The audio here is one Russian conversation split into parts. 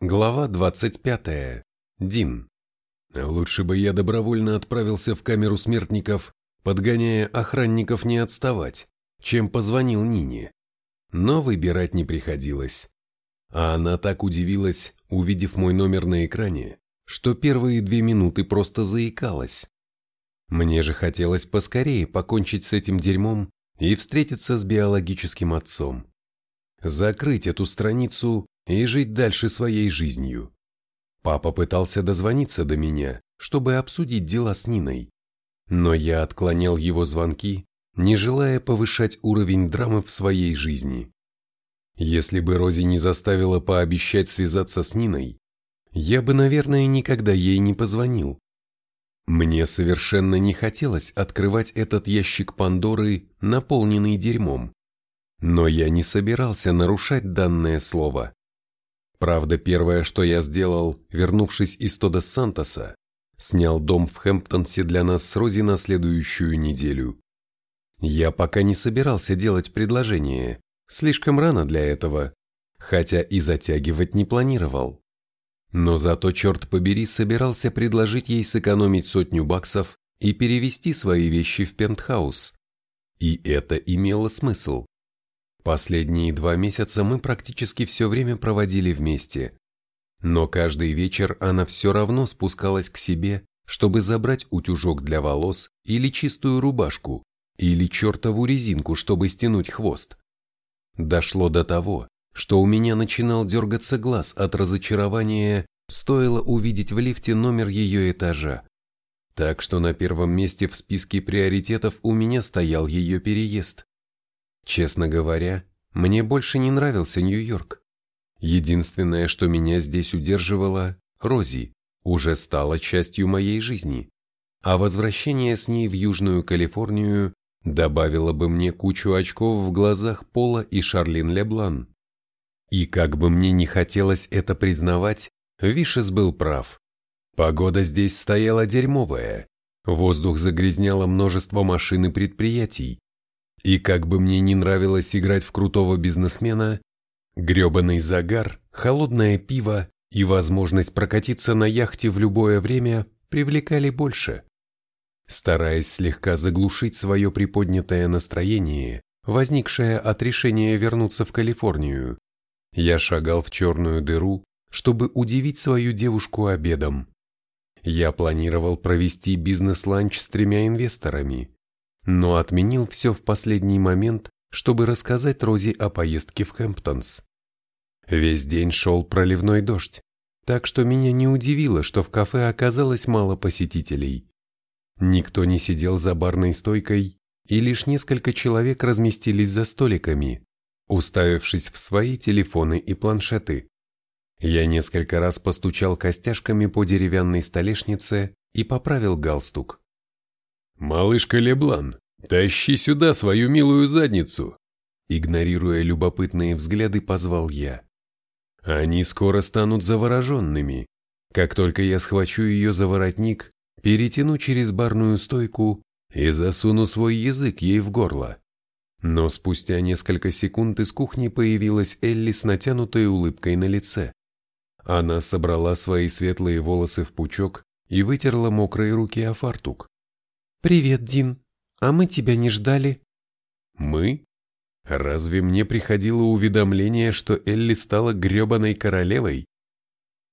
Глава 25. Дин. Лучше бы я добровольно отправился в камеру смертников, подгоняя охранников не отставать, чем позвонил Нине. Но выбирать не приходилось. А она так удивилась, увидев мой номер на экране, что первые две минуты просто заикалась. Мне же хотелось поскорее покончить с этим дерьмом и встретиться с биологическим отцом. Закрыть эту страницу и жить дальше своей жизнью. Папа пытался дозвониться до меня, чтобы обсудить дела с Ниной, но я отклонял его звонки, не желая повышать уровень драмы в своей жизни. Если бы Рози не заставила пообещать связаться с Ниной, я бы, наверное, никогда ей не позвонил. Мне совершенно не хотелось открывать этот ящик Пандоры, наполненный дерьмом. Но я не собирался нарушать данное слово. Правда, первое, что я сделал, вернувшись из Тодос Сантоса, снял дом в Хэмптонсе для нас с Рози на следующую неделю. Я пока не собирался делать предложение, слишком рано для этого, хотя и затягивать не планировал. Но зато, черт побери, собирался предложить ей сэкономить сотню баксов и перевести свои вещи в пентхаус. И это имело смысл. Последние два месяца мы практически все время проводили вместе. Но каждый вечер она все равно спускалась к себе, чтобы забрать утюжок для волос или чистую рубашку, или чертову резинку, чтобы стянуть хвост. Дошло до того, что у меня начинал дергаться глаз от разочарования, стоило увидеть в лифте номер ее этажа. Так что на первом месте в списке приоритетов у меня стоял ее переезд. Честно говоря, мне больше не нравился Нью-Йорк. Единственное, что меня здесь удерживало, Рози, уже стала частью моей жизни, а возвращение с ней в Южную Калифорнию добавило бы мне кучу очков в глазах Пола и Шарлин Леблан. И как бы мне не хотелось это признавать, Вишес был прав. Погода здесь стояла дерьмовая, воздух загрязняло множество машин и предприятий, и как бы мне не нравилось играть в крутого бизнесмена, грёбаный загар, холодное пиво и возможность прокатиться на яхте в любое время привлекали больше. Стараясь слегка заглушить свое приподнятое настроение, возникшее от решения вернуться в Калифорнию, я шагал в черную дыру, чтобы удивить свою девушку обедом. Я планировал провести бизнес-ланч с тремя инвесторами, но отменил все в последний момент, чтобы рассказать Рози о поездке в Хэмптонс. Весь день шел проливной дождь, так что меня не удивило, что в кафе оказалось мало посетителей. Никто не сидел за барной стойкой, и лишь несколько человек разместились за столиками, уставившись в свои телефоны и планшеты. Я несколько раз постучал костяшками по деревянной столешнице и поправил галстук. «Малышка Леблан, тащи сюда свою милую задницу!» Игнорируя любопытные взгляды, позвал я. «Они скоро станут завороженными. Как только я схвачу ее за воротник, перетяну через барную стойку и засуну свой язык ей в горло». Но спустя несколько секунд из кухни появилась Элли с натянутой улыбкой на лице. Она собрала свои светлые волосы в пучок и вытерла мокрые руки о фартук. «Привет, Дин. А мы тебя не ждали». «Мы? Разве мне приходило уведомление, что Элли стала гребаной королевой?»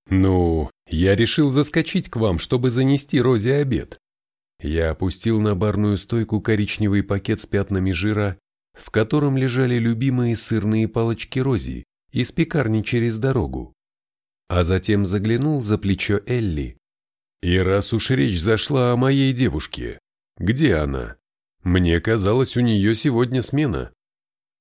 «Ну, я решил заскочить к вам, чтобы занести Розе обед». Я опустил на барную стойку коричневый пакет с пятнами жира, в котором лежали любимые сырные палочки Рози из пекарни через дорогу. А затем заглянул за плечо Элли. «И раз уж речь зашла о моей девушке, где она? Мне казалось, у нее сегодня смена.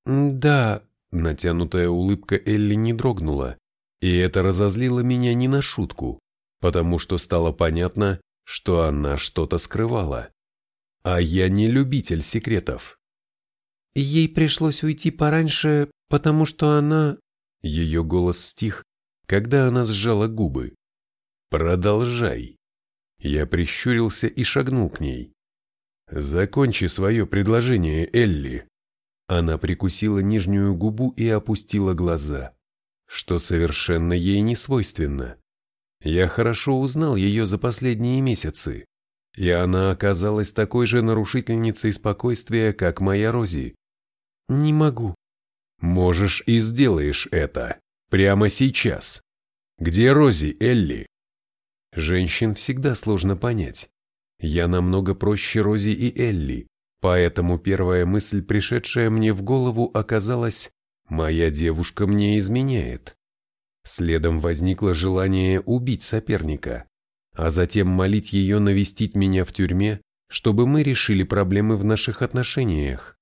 Да, натянутая улыбка Элли не дрогнула, и это разозлило меня не на шутку, потому что стало понятно, что она что-то скрывала. А я не любитель секретов. Ей пришлось уйти пораньше, потому что она... Ее голос стих, когда она сжала губы. «Продолжай». Я прищурился и шагнул к ней. «Закончи свое предложение, Элли». Она прикусила нижнюю губу и опустила глаза. что совершенно ей не свойственно. Я хорошо узнал ее за последние месяцы, и она оказалась такой же нарушительницей спокойствия, как моя Рози. «Не могу». «Можешь и сделаешь это. Прямо сейчас. Где Рози, Элли?» Женщин всегда сложно понять. Я намного проще Рози и Элли, поэтому первая мысль, пришедшая мне в голову, оказалась «Моя девушка мне изменяет». Следом возникло желание убить соперника, а затем молить ее навестить меня в тюрьме, чтобы мы решили проблемы в наших отношениях.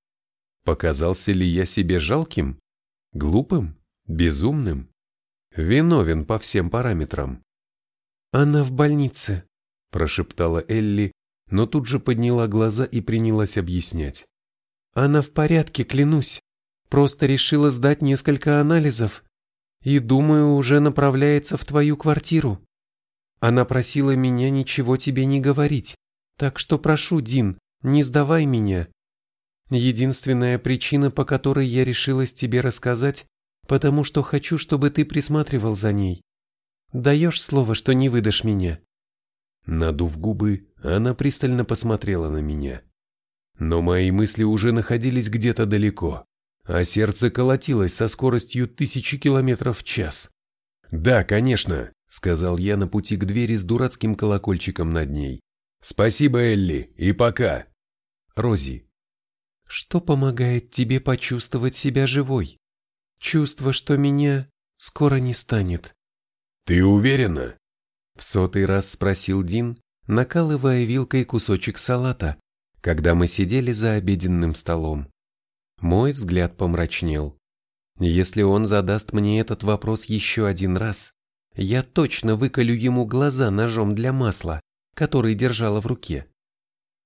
Показался ли я себе жалким? Глупым? Безумным? Виновен по всем параметрам. «Она в больнице», – прошептала Элли, но тут же подняла глаза и принялась объяснять. «Она в порядке, клянусь. Просто решила сдать несколько анализов. И, думаю, уже направляется в твою квартиру. Она просила меня ничего тебе не говорить. Так что прошу, Дин, не сдавай меня. Единственная причина, по которой я решилась тебе рассказать, потому что хочу, чтобы ты присматривал за ней. Даешь слово, что не выдашь меня?» Надув губы, она пристально посмотрела на меня. Но мои мысли уже находились где-то далеко, а сердце колотилось со скоростью тысячи километров в час. «Да, конечно», — сказал я на пути к двери с дурацким колокольчиком над ней. «Спасибо, Элли, и пока». Рози. «Что помогает тебе почувствовать себя живой? Чувство, что меня скоро не станет». «Ты уверена?» В сотый раз спросил Дин, накалывая вилкой кусочек салата, когда мы сидели за обеденным столом. Мой взгляд помрачнел. Если он задаст мне этот вопрос еще один раз, я точно выколю ему глаза ножом для масла, который держала в руке.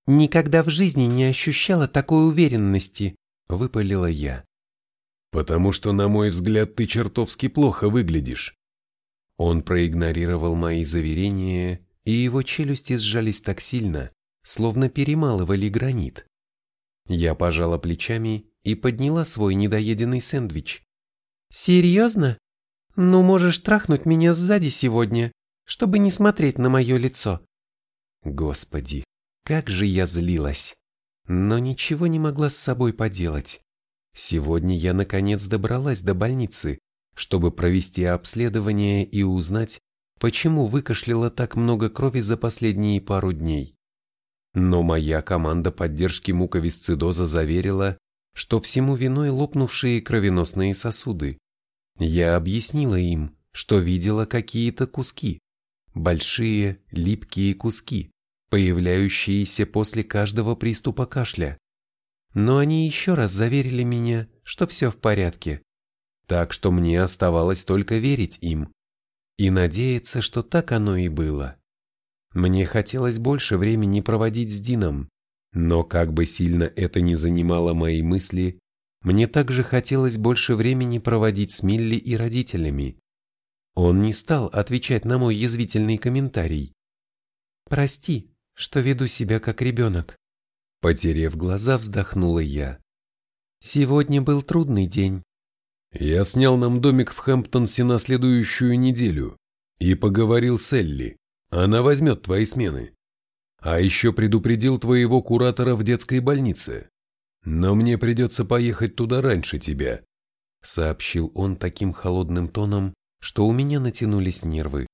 «Никогда в жизни не ощущала такой уверенности», — выпалила я. «Потому что, на мой взгляд, ты чертовски плохо выглядишь», он проигнорировал мои заверения, и его челюсти сжались так сильно, словно перемалывали гранит. Я пожала плечами и подняла свой недоеденный сэндвич. «Серьезно? Ну, можешь трахнуть меня сзади сегодня, чтобы не смотреть на мое лицо». Господи, как же я злилась, но ничего не могла с собой поделать. Сегодня я наконец добралась до больницы, чтобы провести обследование и узнать, почему выкашляла так много крови за последние пару дней. Но моя команда поддержки муковисцидоза заверила, что всему виной лопнувшие кровеносные сосуды. Я объяснила им, что видела какие-то куски, большие, липкие куски, появляющиеся после каждого приступа кашля. Но они еще раз заверили меня, что все в порядке. Так что мне оставалось только верить им и надеяться, что так оно и было. Мне хотелось больше времени проводить с Дином, но как бы сильно это ни занимало мои мысли, мне также хотелось больше времени проводить с Милли и родителями. Он не стал отвечать на мой язвительный комментарий. «Прости, что веду себя как ребенок», — потерев глаза, вздохнула я. «Сегодня был трудный день, я снял нам домик в Хэмптонсе на следующую неделю и поговорил с Элли. Она возьмет твои смены. А еще предупредил твоего куратора в детской больнице. Но мне придется поехать туда раньше тебя, сообщил он таким холодным тоном, что у меня натянулись нервы.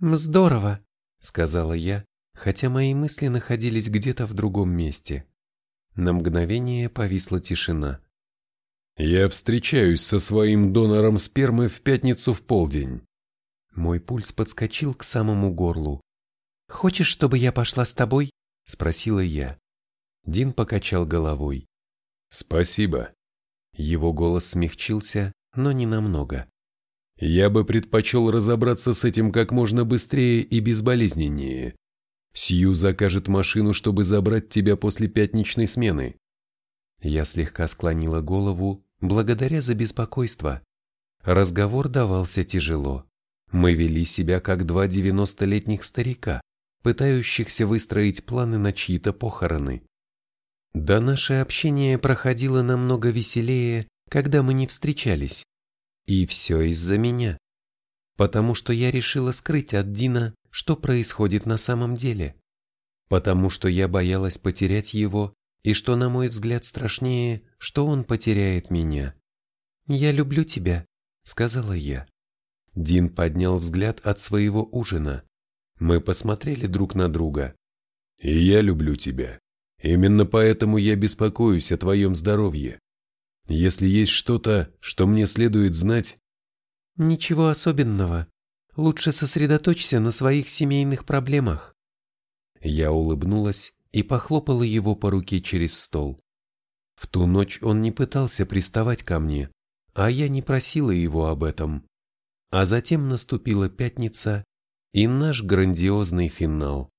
«Здорово», — сказала я, хотя мои мысли находились где-то в другом месте. На мгновение повисла тишина. Я встречаюсь со своим донором спермы в пятницу в полдень. Мой пульс подскочил к самому горлу. «Хочешь, чтобы я пошла с тобой?» – спросила я. Дин покачал головой. «Спасибо». Его голос смягчился, но не намного. «Я бы предпочел разобраться с этим как можно быстрее и безболезненнее. Сью закажет машину, чтобы забрать тебя после пятничной смены». Я слегка склонила голову, благодаря за беспокойство. Разговор давался тяжело. Мы вели себя как два девяностолетних старика, пытающихся выстроить планы на чьи-то похороны. Да наше общение проходило намного веселее, когда мы не встречались. И все из-за меня. Потому что я решила скрыть от Дина, что происходит на самом деле. Потому что я боялась потерять его, и что, на мой взгляд, страшнее, что он потеряет меня. «Я люблю тебя», — сказала я. Дин поднял взгляд от своего ужина. Мы посмотрели друг на друга. «И я люблю тебя. Именно поэтому я беспокоюсь о твоем здоровье. Если есть что-то, что мне следует знать...» «Ничего особенного. Лучше сосредоточься на своих семейных проблемах». Я улыбнулась и похлопала его по руке через стол. В ту ночь он не пытался приставать ко мне, а я не просила его об этом. А затем наступила пятница и наш грандиозный финал.